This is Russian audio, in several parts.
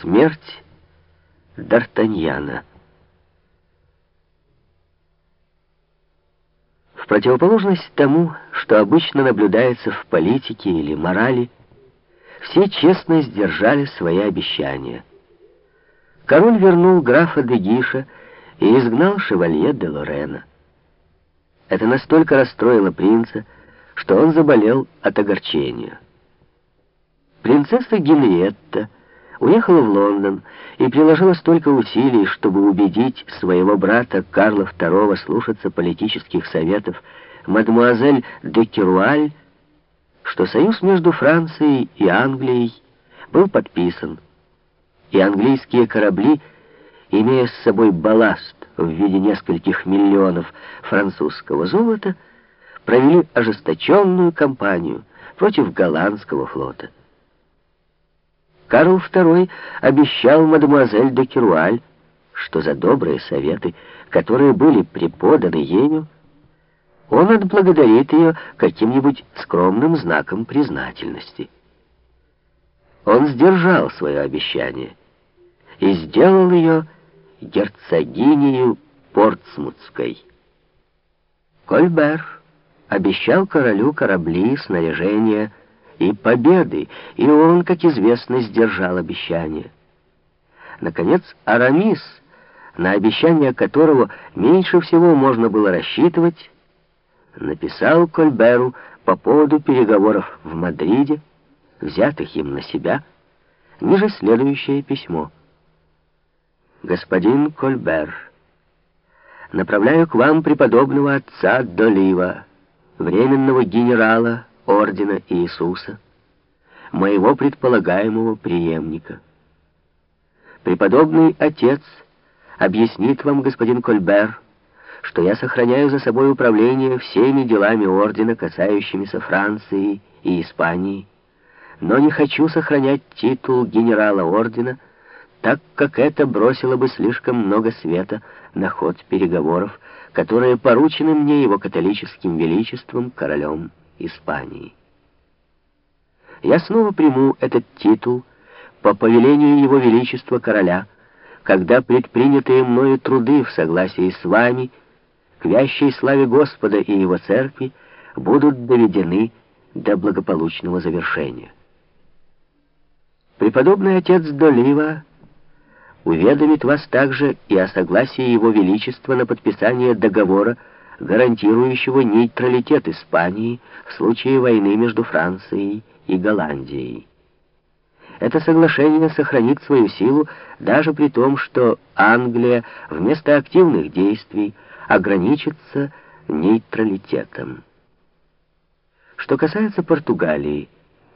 Смерть Д'Артаньяна. В противоположность тому, что обычно наблюдается в политике или морали, все честно сдержали свои обещания. Король вернул графа де Гиша и изгнал шевалье де Лорена. Это настолько расстроило принца, что он заболел от огорчения. Принцесса Генриетта уехала в Лондон и приложила столько усилий, чтобы убедить своего брата Карла II слушаться политических советов мадемуазель де Керуаль, что союз между Францией и Англией был подписан, и английские корабли, имея с собой балласт в виде нескольких миллионов французского золота, провели ожесточенную кампанию против голландского флота. Карл II обещал мадемуазель де Керуаль, что за добрые советы, которые были преподаны ею, он отблагодарит ее каким-нибудь скромным знаком признательности. Он сдержал свое обещание и сделал ее герцогинею Портсмутской. Кольбер обещал королю корабли, снаряжение и победы, и он, как известно, сдержал обещание. Наконец, Арамис, на обещание которого меньше всего можно было рассчитывать, написал Кольберу по поводу переговоров в Мадриде, взятых им на себя, ниже следующее письмо. «Господин Кольбер, направляю к вам преподобного отца Долива, временного генерала, ордена Иисуса, моего предполагаемого преемника. Преподобный отец объяснит вам, господин Кольбер, что я сохраняю за собой управление всеми делами ордена, касающимися Франции и Испании, но не хочу сохранять титул генерала ордена, так как это бросило бы слишком много света на ход переговоров, которые поручены мне его католическим величеством, королем Испании. Я снова приму этот титул по повелению Его Величества Короля, когда предпринятые мною труды в согласии с вами к вящей славе Господа и Его Церкви будут доведены до благополучного завершения. Преподобный отец Долива уведомит вас также и о согласии Его Величества на подписание договора гарантирующего нейтралитет Испании в случае войны между Францией и Голландией. Это соглашение сохранит свою силу даже при том, что Англия вместо активных действий ограничится нейтралитетом. Что касается Португалии,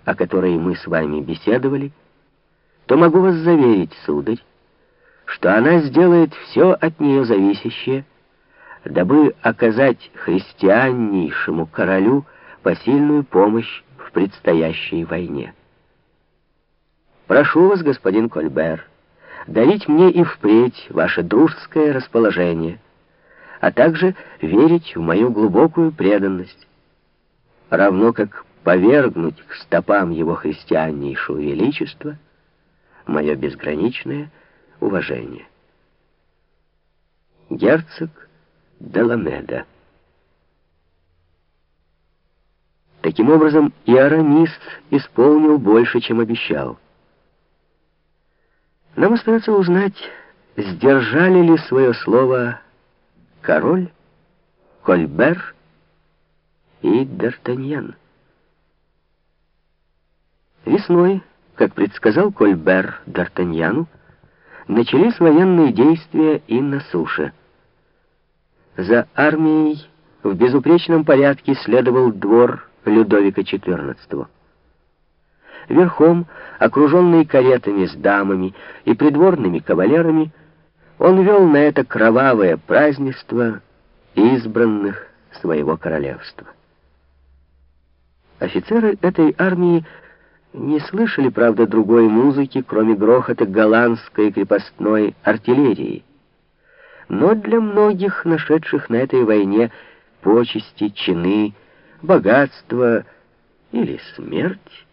о которой мы с вами беседовали, то могу вас заверить, сударь, что она сделает все от нее зависящее, дабы оказать христианнейшему королю посильную помощь в предстоящей войне. Прошу вас, господин Кольбер, дарить мне и впредь ваше дружеское расположение, а также верить в мою глубокую преданность, равно как повергнуть к стопам его христианнейшего величества мое безграничное уважение. Герцог Деламеда. Таким образом, и Арамис исполнил больше, чем обещал. Нам остается узнать, сдержали ли свое слово король, Кольбер и Д'Артаньян. Весной, как предсказал Кольбер Д'Артаньяну, начались военные действия и на суше. За армией в безупречном порядке следовал двор Людовика XIV. Верхом, окруженный каретами с дамами и придворными кавалерами, он вел на это кровавое празднество избранных своего королевства. Офицеры этой армии не слышали, правда, другой музыки, кроме грохота голландской крепостной артиллерии. Но для многих, нашедших на этой войне почести, чины, богатство или смерть,